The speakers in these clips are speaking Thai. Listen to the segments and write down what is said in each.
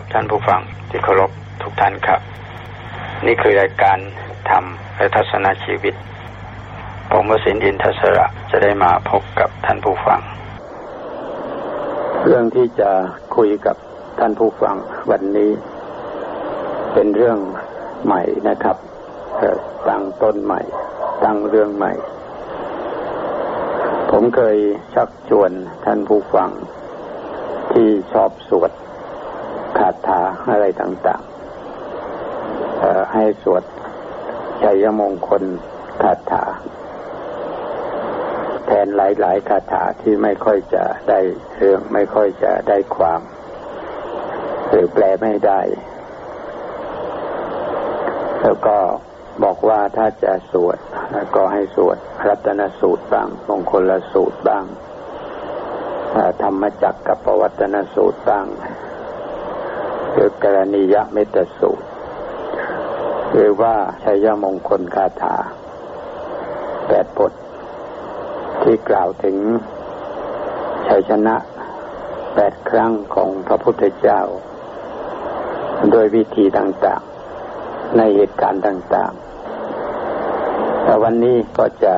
วัสดีครับท่านผู้ฟังที่เคารพทุกท่านครับ นี่คือรายการธรรมและทัศนชีวิต ผมวสินอินทศระจะได้มาพบกับท่านผู้ฟัง เรื่องที่จะคุยกับท่านผู้ฟังวันนี้ เป็นเรื่องใหม่นะครับตั้งต้นใหม่ตั้งเรื่องใหม่ ผมเคยชักชวนท่านผู้ฟังที่ชอบสวด ถาอะไรต่างๆให้สวดชัยมงคลคาถา แทนหลาย ๆ คาถาที่ไม่ค่อยจะได้เรื่องไม่ค่อยจะได้ความ หรือแปลไม่ได้ แล้วก็บอกว่าถ้าจะสวดก็ให้สวดรัตนสูตรบ้างมงคลสูตรบ้างธรรมจักกับปวัตนสูตรบ้าง หรือกรณียเมตสูตรหรือว่าชัยมงคลคาถาแปดบทที่กล่าวถึงชัยชนะแปดครั้งของพระพุทธเจ้า โดยวิธีต่างๆ ในเหตุการณ์ต่างๆ แต่วันนี้ก็จะ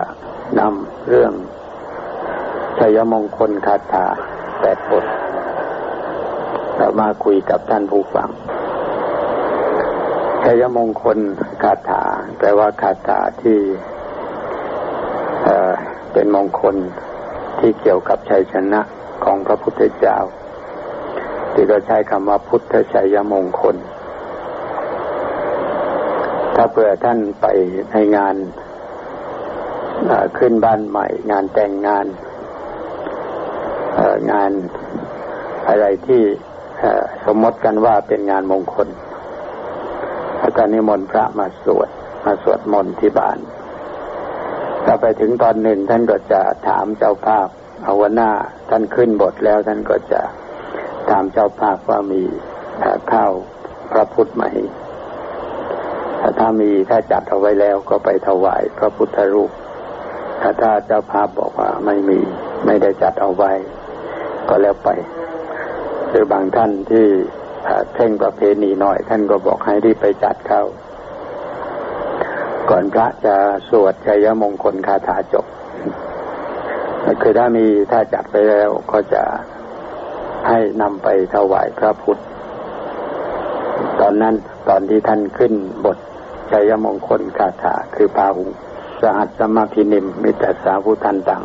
นำเรื่องชัยมงคลคาถาแปดบท มาคุยกับท่านผู้ฟังชัยมงคลคาถาแปลว่าคาถาที่เเป็นมงคลที่เกี่ยวกับชัยชนะของพระพุทธเจ้า ที่เราใช้คำว่าพุทธชัยมงคล ถ้าเผื่อท่านไปในงานขึ้นบ้านใหม่ งานแต่งงานงานอะไรที่ สมมติกันว่าเป็นงานมงคลแล้วก็นิมนต์พระมาสวด มาสวดมนต์ที่บ้านถ้าไปถึงตอนหนึ่งท่านก็จะถามเจ้าภาพเอาวันหน้าท่านขึ้นบทแล้วท่านก็จะถามเจ้าภาพว่ามีข้าวพระพุทธไหมถ้ามีถ้าจัดเอาไว้แล้วก็ไปถวายพระพุทธรูป ถ้าเจ้าภาพบอกว่าไม่มีไม่ได้จัดเอาไว้ ก็แล้วไป หรือบางท่านที่เพ่งประเพณีหน่อย ท่านก็บอกให้รีบไปจัดเข้า ก่อนพระจะสวดชัยมงคลคาถาจบคือถ้ามีถ้าจัดไปแล้วก็จะให้นำไปถวายพระพุทธ ตอนนั้นตอนที่ท่านขึ้นบทชัยมงคลคาถาคือปาหุสหัสสมาพินิมมิตรสาวุทันตัง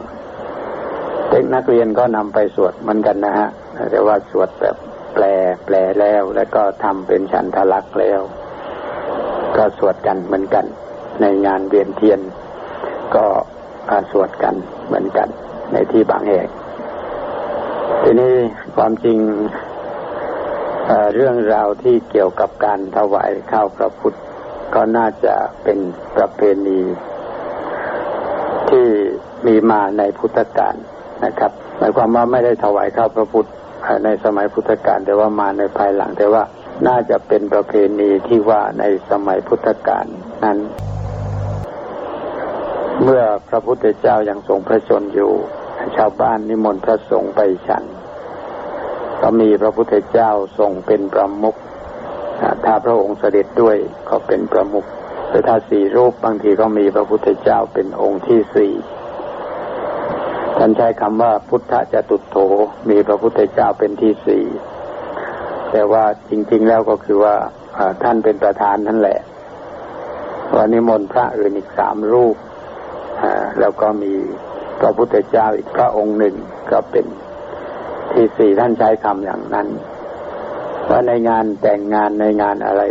เด็กนักเรียนก็นำไปสวดเหมือนกันนะฮะแต่ว่าสวดแบบแปลแปลแล้ว แล้วก็ทำเป็นฉันทลักษ์แล้ว ก็สวดกันเหมือนกัน ในงานเวียนเทียน ก็สวดกันเหมือนกัน ในที่บางแห่งทีนี้ความจริงเเรื่องราวที่เกี่ยวกับการถวายข้าวพระพุทธ ก็น่าจะเป็นประเพณี ที่มีมาในพุทธกาล นะครับหมายความว่าไม่ได้ถวายข้าวพระพุทธในสมัยพุทธกาลแต่ว่ามาในภายหลังแต่ว่าน่าจะเป็นประเพณีที่ว่าในสมัยพุทธกาลนั้น เมื่อพระพุทธเจ้ายังทรงพระชนอยู่ ชาวบ้านนิมนต์พระสงฆ์ไปฉัน ก็มีพระพุทธเจ้าทรงเป็นประมุขถ้าพระองค์เสด็จด้วยก็เป็นประมุขแต่ถ้าสี่รูปบางทีก็มีพระพุทธเจ้าเป็นองค์ที่สี่ ท่านใช้คำว่าพุทธจะตุโถ มีพระพุทธเจ้าเป็นที่สี่ แต่ว่าจริง ๆ แล้วก็คือว่าท่านเป็นประธานนั่นแหละ วันนิมนต์พระอื่นอีกสามรูป แล้วก็มีพระพุทธเจ้าอีกพระองค์หนึ่งก็เป็นที่สี่ท่านใช้คำอย่างนั้น ว่าในงานแต่งงานในงานอะไร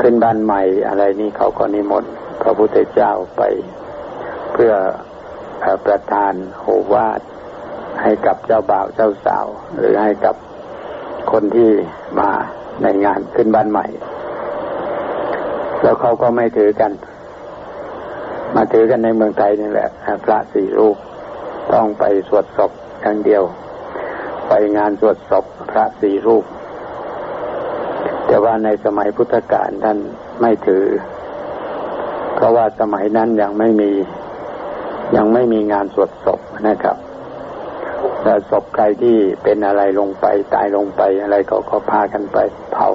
ขึ้นบ้านใหม่อะไรนี้เขาก็นิมนต์พระพุทธเจ้าไปเพื่อ ประทานโอวาทให้กับเจ้าบ่าวเจ้าสาว หรือให้กับคนที่มาในงานขึ้นบ้านใหม่ แล้วเขาก็ไม่ถือกัน มาถือกันในเมืองไทยนี่แหละพระสี่รูปต้องไปสวดศพอย่างเดียว ไปงานสวดศพพระสี่รูป แต่ว่าในสมัยพุทธกาลท่านไม่ถือ เพราะว่าสมัยนั้นยังไม่มี ยังไม่มีงานสวดศพนะครับแต่ศพใครที่เป็นอะไรลงไปตายลงไปอะไรก็ก็พากันไปเผา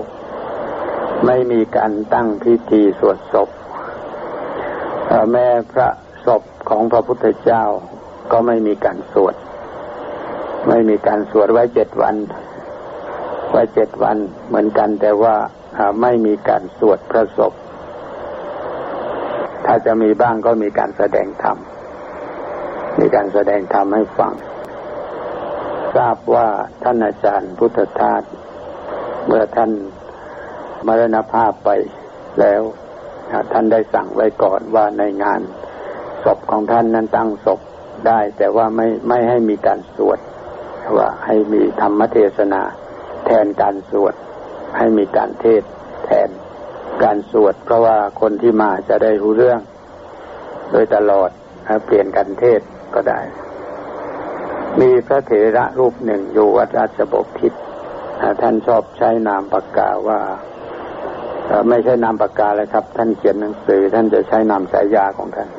ไม่มีการตั้งพิธีสวดศพแม้พระศพของพระพุทธเจ้าก็ไม่มีการสวด ไม่มีการสวดไว้เจ็ดวัน ไว้เจ็ดวันเหมือนกันแต่ว่าไม่มีการสวดพระศพถ้าจะมีบ้างก็มีการแสดงธรรม มีการแสดงธรรมให้ฟัง ทราบว่าท่านอาจารย์พุทธทาสเมื่อท่านมรณภาพไปแล้วท่านได้สั่งไว้ก่อนว่าในงานศพของท่านนั้นตั้งศพได้ แต่ว่าไม่ไม่ให้มีการสวดว่าให้มีธรรมเทศนา แทนการสวด ให้มีการเทศแทนการสวด เพราะว่าคนที่มาจะได้รู้เรื่อง โดยตลอดเปลี่ยนกันเทศ ก็ได้ มีพระเถระรูปหนึ่งอยู่วัดราชบพิตรท่านชอบใช้นามปากกาว่าไม่ใช่นามปากกาเลยครับ ท่านเขียนหนังสือ ท่านจะใช้นามสายยาของท่าน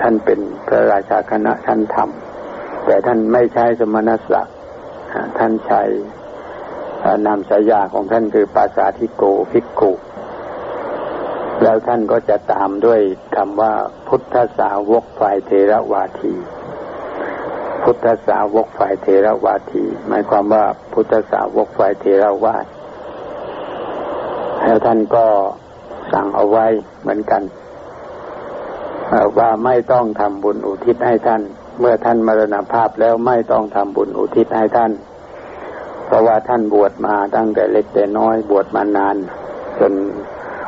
ท่านเป็นพระราชาคณะท่านทำแต่ท่านไม่ใช้สมณศักดิ์ท่านใช้นามสายาของท่านคือปาสาธิโกภิกขุ แล้วท่านก็จะตามด้วยคำว่าพุทธสาวกฝ่ายเทระวาที พุทธสาวกฝ่ายเทระวาที หมายความว่าพุทธสาวกฝ่ายเทระวาทแล้วท่านก็สั่งเอาไว้เหมือนกันว่าไม่ต้องทำบุญอุทิศให้ท่าน เมื่อท่านมรณภาพแล้วไม่ต้องทำบุญอุทิศให้ท่าน เพราะว่าท่านบวชมาตั้งแต่เล็กแต่น้อยบวชมานาน จน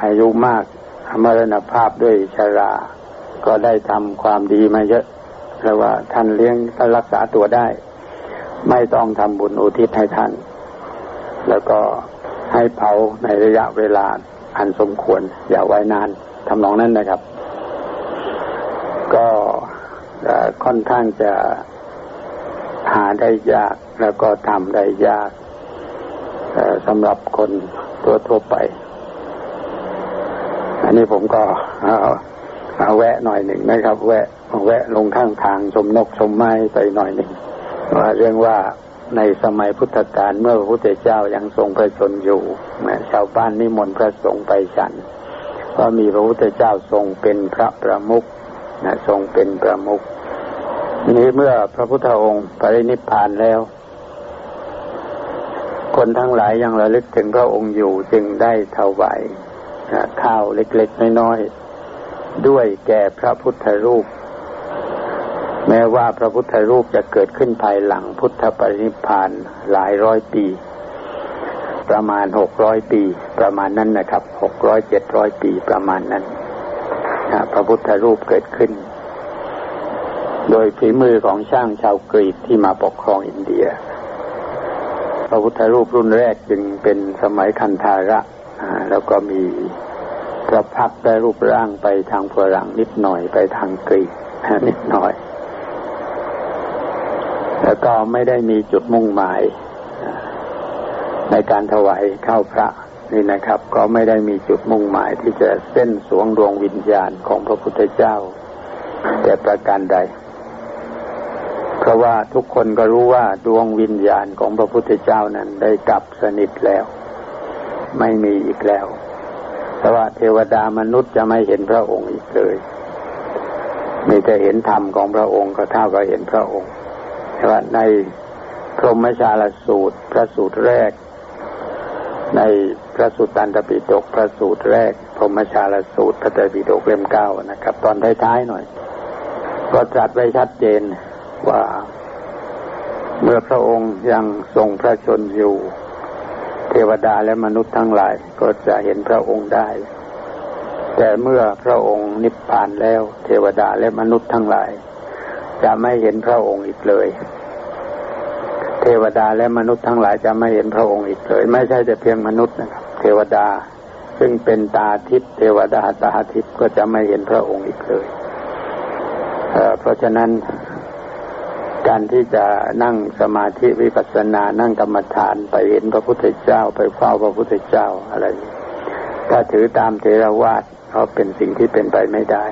อายุมาก มรณภาพด้วยชรา ก็ได้ทำความดีมาเยอะแล้วว่าท่านเลี้ยงท่านรักษาตัวได้ ไม่ต้องทำบุญอุทิศให้ท่าน แล้วก็ให้เผาในระยะเวลาอันสมควร อย่าไว้นานทำนองนั้นนะครับ ก็ค่อนข้างจะหาได้ยากแล้วก็ทำได้ยากสำหรับคนตัวทั่วไป อันนี้ผมก็เอาแวะหน่อยหนึ่งนะครับ แวะแวะลงข้างทางชมนกชมไม้ไปหน่อยหนึ่งว่าเรื่องว่าในสมัยพุทธกาลเมื่อพระพุทธเจ้ายังทรงพระชนอยู่ชาวบ้านนิมนต์พระสงฆ์ไปฉันเพราะมีพระพุทธเจ้าทรงเป็นพระประมุขนะทรงเป็นประมุขนี้เมื่อพระพุทธองค์ปรินิพพานแล้ว คนทั้งหลายยังระลึกถึงพระองค์อยู่จึงได้ถวาย ข้าวเล็กๆน้อยๆด้วยแก่พระพุทธรูป แม้ว่าพระพุทธรูปจะเกิดขึ้นภายหลังพุทธปรินิพานหลายร้อยปี ประมาณหกร้อยปี ประมาณนั้นนะครับหกร้อยเจ็ดร้อยปีประมาณนั้นพระพุทธรูปเกิดขึ้น โดยฝีมือของช่างชาวกรีกที่มาปกครองอินเดียพระพุทธรูปรุ่นแรกจึงเป็นสมัยคันธาระ แล้วก็มีพระพักได้รูปร่างไปทางฝรั่งนิดหน่อยไปทางกรีกนิดหน่อย แล้วก็ไม่ได้มีจุดมุ่งหมาย ในการถวายเข้าพระนี่นะครับ ก็ไม่ได้มีจุดมุ่งหมายที่จะเส้นสวงดวงวิญญาณของพระพุทธเจ้า แต่ประการใด เพราะว่าทุกคนก็รู้ว่าดวงวิญญาณของพระพุทธเจ้านั้นได้กลับสนิทแล้ว ไม่มีอีกแล้ว แต่ว่าเทวดามนุษย์จะไม่เห็นพระองค์อีกเลยมีแต่เห็นธรรมของพระองค์ก็เท่ากับเห็นพระองค์ว่าในพรหมชาลสูตร พระสูตรแรก ในพระสูตรตันตปิฎกพระสูตรแรก พรหมชาลสูตรพระไตรปิฎกเล่มเก้านะครับ ตอนท้ายๆหน่อย ก็ตรัสไว้ชัดเจนว่าเมื่อพระองค์ยังทรงพระชนอยู่ วดาและมนุษย์ทั้งหลายก็จะเห็นพระองค์ได้ แต่เมื่อพระองค์นิพพานแล้ว เทวดาและมนุษย์ทั้งหลาย จะไม่เห็นพระองค์อีกเลย เทวดาและมนุษย์ทั้งหลายจะไม่เห็นพระองค์อีกเลย ไม่ใช่แต่เพียงมนุษย์นะครับ เทวดาซึ่งเป็นตาทิพย์เทวดาตาทิพย์ก็จะไม่เห็นพระองค์อีกเลยเเพราะฉะนั้น การที่จะนั่งสมาธิวิปัสสนา นั่งกรรมฐานไปเห็นพระพุทธเจ้า ไปเฝ้าพระพุทธเจ้าอะไร ถ้าถือตามเทรวาสเขาเป็นสิ่งที่เป็นไปไม่ได้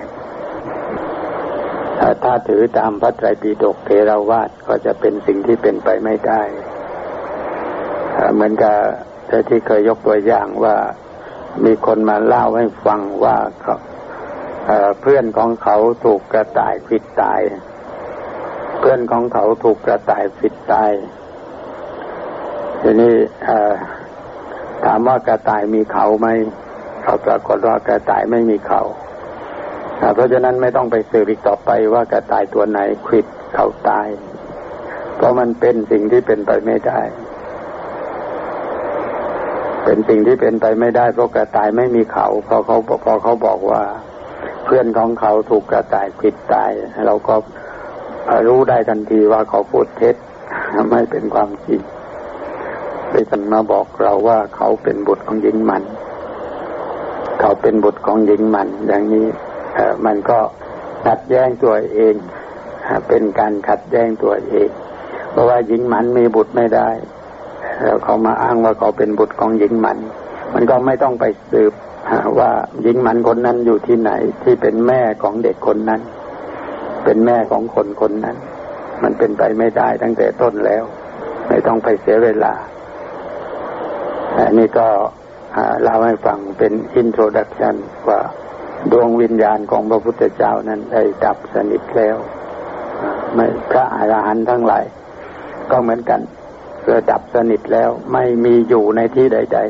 ถ้าถือตามพระไตรปิฎกเทราวาสก็จะเป็นสิ่งที่เป็นไปไม่ได้ เหมือนกับที่เคยยกตัวอย่างว่ามีคนมาเล่าให้ฟังว่าเพื่อนของเขาถูกกระต่ายผิดตาย พื่อนของเขาถูกกระต่ายผิดตายทีนี้ถามว่ากระต่ายมีเขาไหมเขาปรากฏว่ากระต่ายไม่มีเขาเพราะฉะนั้นไม่ต้องไปสืบอีกต่อไปว่ากระต่ายตัวไหนขิดเขาตาย เพราะมันเป็นสิ่งที่เป็นไปไม่ได้ เป็นสิ่งที่เป็นไปไม่ได้เพราะกระต่ายไม่มีเขาเพอเขาพอเขาบอกว่า เพื่อนของเขาถูกกระต่ายขิดตายเราก็ รู้ได้ทันทีว่าเขาพูดเท็จไม่เป็นความจริงไปสันมาบอกเราว่าเขาเป็นบุตรของหญิงมัน เขาเป็นบุตรของหญิงมัน อย่างนี้มันก็ขัดแย้งตัวเอง เป็นการขัดแย้งตัวเอง เพราะว่าหญิงมันมีบุตรไม่ได้แล้วเขามาอ้างว่าเขาเป็นบุตรของหญิงมัน มันก็ไม่ต้องไปสืบว่าหญิงมันคนนั้นอยู่ที่ไหนที่เป็นแม่ของเด็กคนนั้น เป็นแม่ของคนคนนั้น มันเป็นไปไม่ได้ตั้งแต่ต้นแล้ว ไม่ต้องไปเสียเวลาอันนี้ก็เล่าให้ฟังเป็น introduction ว่าดวงวิญญาณของพระพุทธเจ้านั้นได้ดับสนิทแล้วแม้พระอรหันต์ทั้งหลาย ก็เหมือนกันเกิดดับสนิทแล้ว ไม่มีอยู่ในที่ใด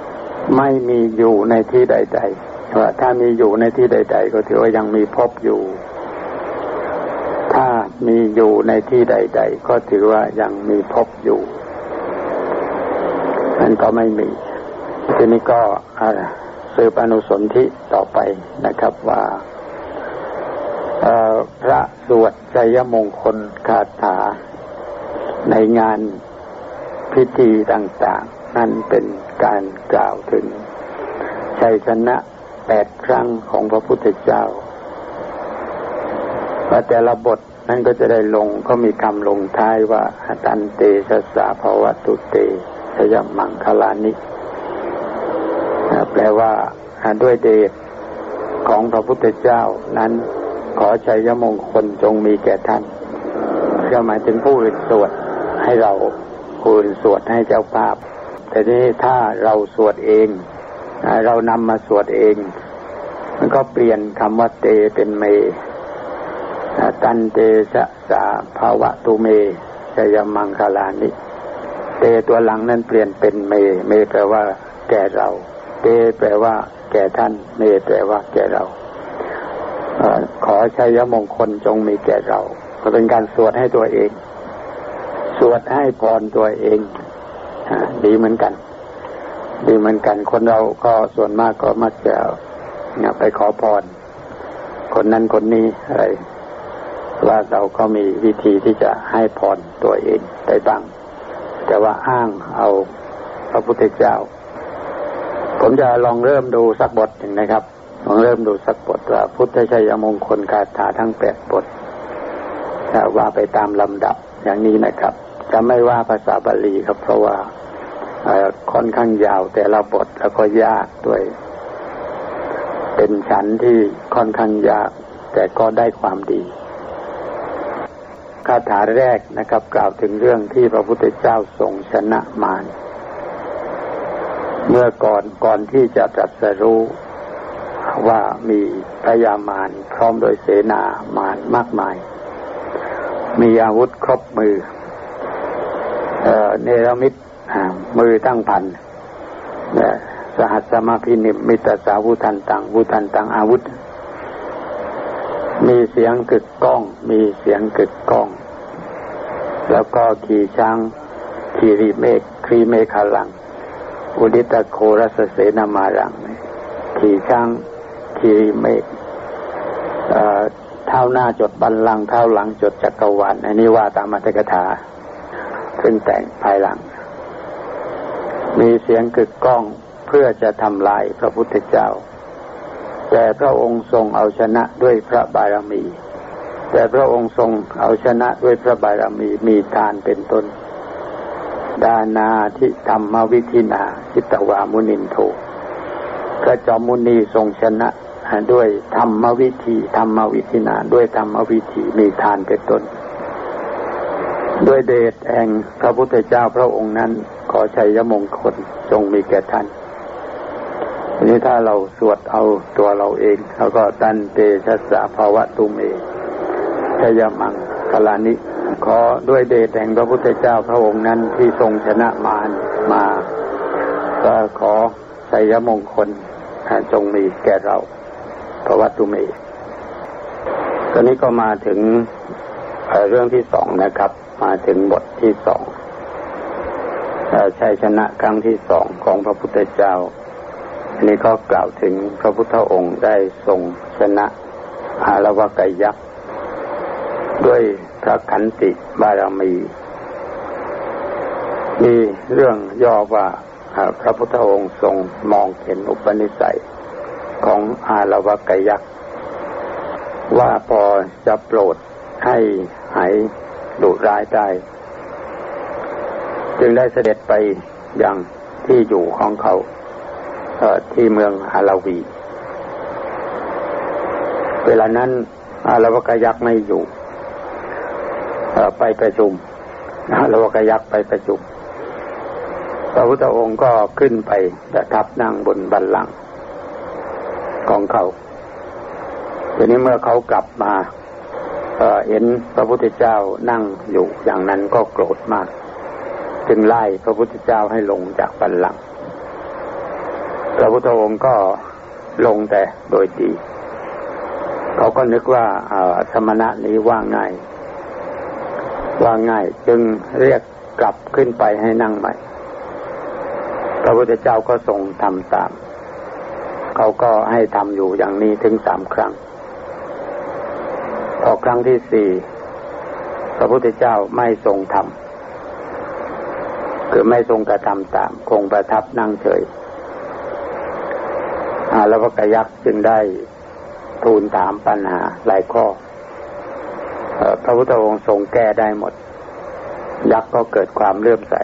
ๆ ไม่มีอยู่ในที่ใด ๆ ว่าถ้ามีอยู่ในที่ใด ๆ ก็ถือว่ายังมีพบอยู่ มีอยู่ในที่ใด ๆ ก็ถือว่ายังมีพบอยู่มันก็ไม่มี ทีนี้ก็สืบอนุสนธิต่อไปนะครับว่าพระสวดชัยมงคลคาถา ในงานพิธีต่างๆ นั่นเป็นการกล่าวถึงชัยชนะแปดครั้งของพระพุทธเจ้าว่าแต่ละบท นั่นก็จะได้ลงก็มีคำลงท้ายว่าตันเตสสาภวตุเตชยมังคลานิแปลว่าด้วยเดชของพระพุทธเจ้านั้นขอชัยมงคลจงมีแก่ท่านก็หมายถึงผู้อื่นสวดให้เราผู้อื่นสวดให้เจ้าภาพ แต่นี้ถ้าเราสวดเอง เรานำมาสวดเอง มันก็เปลี่ยนคำว่าเตเป็นเม ตันเตสะสาภาวะตุเมชยมังคลานิเตตัวหลังนั้นเปลี่ยนเป็นเม เมแปลว่า แก่เรา เตแปลว่า แก่ท่าน เมแปลว่า แก่เราอขอชัยมงคลจงมีแก่เรา ก็เป็นการสวดให้ตัวเอง สวดให้พรตัวเองดีเหมือนกัน ดีเหมือนกัน คนเราก็ส่วนมากก็มักจะไปขอพร คนนั้นคนนี้อะไร ว่าเราก็มีวิธีที่จะให้พรตัวเองได้บ้าง แต่ว่าอ้างเอาพระพุทธเจ้า ผมจะลองเริ่มดูสักบทหนึ่งนะครับ ลองเริ่มดูสักบทว่าพุทธชัยมงคลคาถาทั้งแปดบทว่าไปตามลำดับอย่างนี้นะครับ จะไม่ว่าภาษาบาลีครับ เพราะว่าค่อนข้างยาวแต่ละบทแล้วก็ยากด้วย เป็นชั้นที่ค่อนข้างยาก แต่ก็ได้ความดี คาถาแรกนะครับ กล่าวถึงเรื่องที่พระพุทธเจ้าทรงชนะมารเมื่อก่อนก่อนที่จะตรัสรู้ว่ามีพยามารพร้อมโดยเสนามารมากมาย มีอาวุธครบมือ เอเนรมิตมือตั้งพันสหัสมาพินิมิตสาวุทันตังวุทันตังอาวุธ มีเสียงกึกก้อง มีเสียงกึกก้อง แล้วก็ขี่ช้างขี่รีเมฆครีเมฆาลัง อุดิตโครสเสนามารัง ขี่ช้างขี่รีเมฆเท้าหน้าจดบันลังเท้าหลังจดจักรวาลอันนี้ว่าตามมัตกถาซึ่งแต่งภายหลัง มีเสียงกึกก้องเพื่อจะทำลายพระพุทธเจ้า แต่พระองค์ทรงเอาชนะด้วยพระบารมี แต่พระองค์ทรงเอาชนะด้วยพระบารมีมีทานเป็นต้น ดานาทิธรรมวิธินาชิตวามุนินโทพระจอมมุนีทรงชนะด้วยธรรมวิธีธรรมวิธีนาด้วยธรรมวิธีมีทานเป็นต้น ด้วยเดชแห่งพระพุทธเจ้าพระองค์นั้น ขอชัยมงคลจงมีแก่ท่านทีนี้ถ้าเราสวดเอาตัวเราเองเราก็ตันเตชะสะภาวะตุเม ชยมังกลานิ ขอด้วยเดชแห่งพระพุทธเจ้าพระองค์นั้นที่ทรงชนะมารมา ก็ขอชัยมงคลจงมีแก่เราภาวะตุเมตอนนี้ก็มาถึงเรื่องที่สองนะครับ มาถึงบทที่สองชัยชนะครั้งที่สองของพระพุทธเจ้า อันนี้ก็กล่าวถึงพระพุทธองค์ได้ทรงชนะอารวกยักษ์ ด้วยพระขันติบารมี มีเรื่องย่อว่าพระพุทธองค์ทรงมองเห็นอุปนิสัยของอารวกยักษ์ ว่าพอจะโปรดให้หายดุร้ายได้ จึงได้เสด็จไปยังที่อยู่ของเขาที่เมืองอาราวี เวลานั้นอารวกยักษ์ไม่อยู่ ไปประชุมอาวกยักษ์ไปประชุมพระพุทธองค์ก็ขึ้นไปประทับนั่งบนบัลลังก์ของเขาทีนี้เมื่อเขากลับมาเห็นพระพุทธเจ้านั่งอยู่อย่างนั้นก็โกรธมาก จึงไล่พระพุทธเจ้าให้ลงจากบัลลังก์พระพุทธองค์ก็ลงแต่โดยดี เขาก็นึกว่าสมณะนี้ว่าง่าย ว่าง่ายจึงเรียกกลับขึ้นไปให้นั่งใหม่ พระพุทธเจ้าก็ทรงทำตาม เขาก็ให้ทำอยู่อย่างนี้ถึงสามครั้ง พอครั้งที่สี่พระพุทธเจ้าไม่ทรงทำคือไม่ทรงกระทำตาม คงประทับนั่งเฉยอาลวกยักษ์จึงได้ทูลถามปัญหาหลายข้อ พระพุทธองค์ทรงแก้ได้หมด ยักษ์ก็เกิดความเลื่อมใส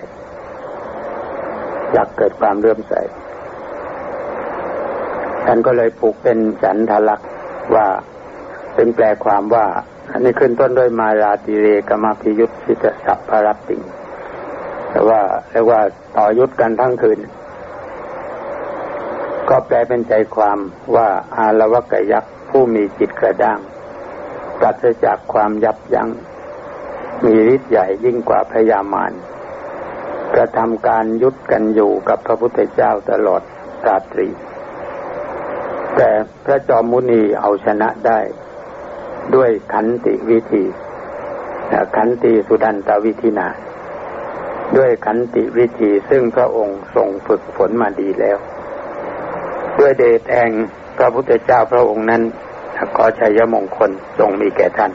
ยักษ์เกิดความเลื่อมใสท่านก็เลยผูกเป็นฉันทลักษ์ว่าเป็นแปลความว่าอันนี้ขึ้นต้นด้วยมาราติเรกมาพิยุทธิตสัพพรัตติงแต่ว่าเรียกว่าต่อยุทธกันทั้งคืน ก็แปลเป็นใจความว่าอารวกยักษ์ผู้มีจิตกระด้าง ปราศจากความยับยัง้ง มีฤทธิ์ใหญ่ยิ่งกว่าพยามารกระทำการยุดกันอยู่กับพระพุทธเจ้าตลอดราตรี แต่พระจอมมุนีเอาชนะได้ด้วยขันติวิธีขันติสุดันตวิธีนาด้วยขันติวิธีซึ่งพระองค์ทรงฝึกฝนมาดีแล้ว ด้วยเดชแห่งพระพุทธเจ้าพระองค์นั้น ขอชัยมงคลทรงมีแก่ท่าน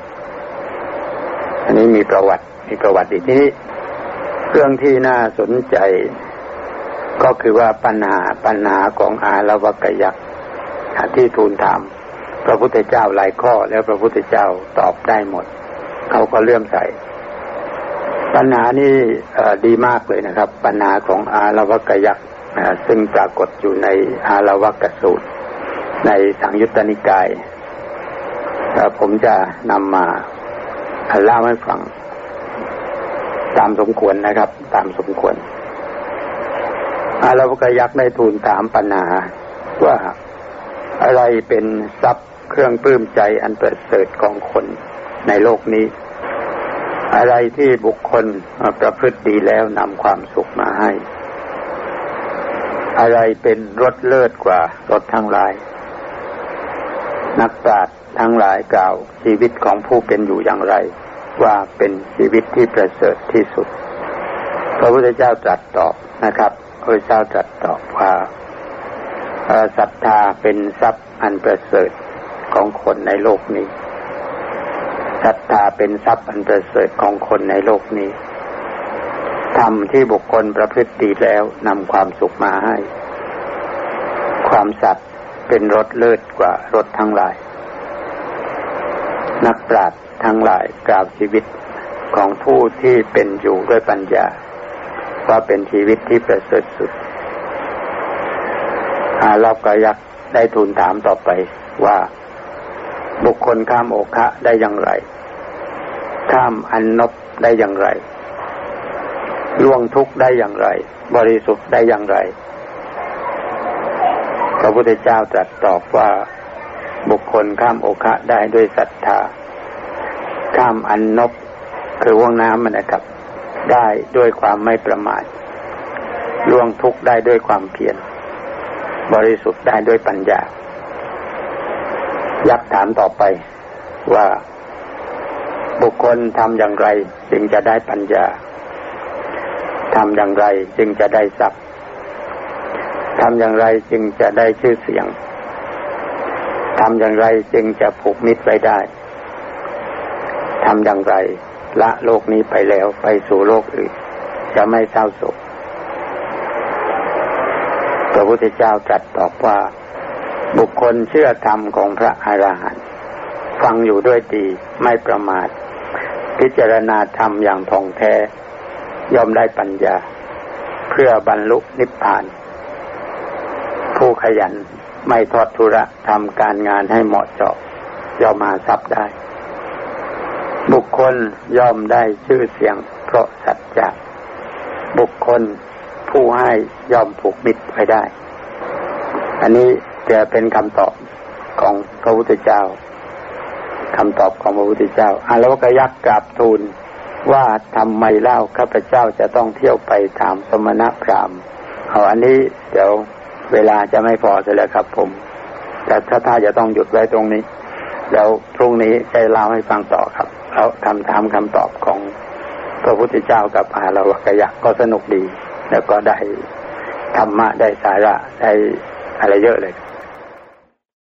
อันนี้มีประวัติ มีประวัติอีกทีเรื่องที่น่าสนใจ ก็คือว่าปัญหาปัญหาของอาลวกยักษ์ที่ทูลถาม พระพุทธเจ้าหลายข้อแล้วพระพุทธเจ้าตอบได้หมด เขาก็เลื่อมใสปัญหานี้ดีมากเลยนะครับ ปัญหาของอาลวกยักษ์ซึ่งปรากฏอยู่ในอารวกสูตร ในสังยุตตนิกาย ผมจะนำมาเล่าให้ฟัง ตามสมควรนะครับ ตามสมควรอารวกยักษ์ได้ทูลถามปัญหา ว่าอะไรเป็นทรัพย์เครื่องปลื้มใจอันประเสริฐของคนในโลกนี้ อะไรที่บุคคลประพฤติดีแล้วนำความสุขมาให้ อะไรเป็นรถเลิศกว่ารถทั้งหลาย นักปราชญ์ทั้งหลายกล่าวชีวิตของผู้เป็นอยู่อย่างไร ว่าเป็นชีวิตที่ประเสริฐที่สุด พระพุทธเจ้าตรัสตอบนะครับพระพุทธเจ้าตรัสตอบว่าศรัทธาเป็นทรัพย์อันประเสริฐของคนในโลกนี้ศรัทธาเป็นทรัพย์อันประเสริฐของคนในโลกนี้ธรรมที่บุคคลประพฤติดีแล้วนำความสุขมาให้ ความสัตย์ เป็นรถเลิศกว่ารถทั้งหลาย นักปราชญ์ทั้งหลายกล่าวชีวิตของผู้ที่เป็นอยู่ด้วยปัญญา ว่าเป็นชีวิตที่ประเสริฐสุดอาลอบกยักได้ทูลถามต่อไปว่าบุคคลข้ามโอคะได้อย่างไร ข้ามอันนบได้อย่างไรล่วงทุกข์ได้อย่างไร บริสุทธิ์ได้อย่างไร พระพุทธเจ้าตรัสตอบว่าบุคคลข้ามโอคะได้ด้วยศรัทธา ข้ามอันนบคือว่วงน้ำมันนะครับ ได้ด้วยความไม่ประมาทล่วงทุกข์ได้ด้วยความเพียรบริสุทธิ์ได้ด้วยปัญญา ยักถามต่อไปว่าบุคคลทำอย่างไรจึงจะได้ปัญญาทำอย่างไรจึงจะได้ทรัพย์ ทำอย่างไรจึงจะได้ชื่อเสียงทำอย่างไรจึงจะผูกมิตรไว้ได้ทำอย่างไร ละโลกนี้ไปแล้วไปสู่โลกอื่น จะไม่เศร้าโศกพระพุทธเจ้าตรัสตอบว่า บุคคลเชื่อธรรมของพระอรหันต์ฟังอยู่ด้วยดีไม่ประมาท พิจารณาธรรมอย่างท่องแท้ย่อมได้ปัญญา เพื่อบรรลุนิพพาน ขยัน ไม่ทอดทุระทำการงานให้เหมาะเจาะย่อมมาทรัพย์ได้ บุคคลย่อมได้ชื่อเสียง เพราะสัจจะบุคคลผู้ให้ย่อมผูกมิตรไว้ได้ อันนี้จะเป็นคำตอบของพระพุทธเจ้าคำตอบของพระพุทธเจ้าอาแล้วก็ยักกราบทูลว่าทำไมเล่าข้าพเจ้าจะต้องเที่ยวไปถามสมณพราหมณ์เอาอันนี้เดี๋ยว เวลาจะไม่พอเสียแล้วครับ ผม แต่ถ้าถ้าจะต้องหยุดไว้ตรงนี้ แล้วพรุ่งนี้จะเล่าให้ฟังต่อครับ แล้วคำถามคำตอบของพระพุทธเจ้ากับอาลาวกยักก็สนุกดี แล้วก็ได้ธรรมะได้สาระได้อะไรเยอะเลย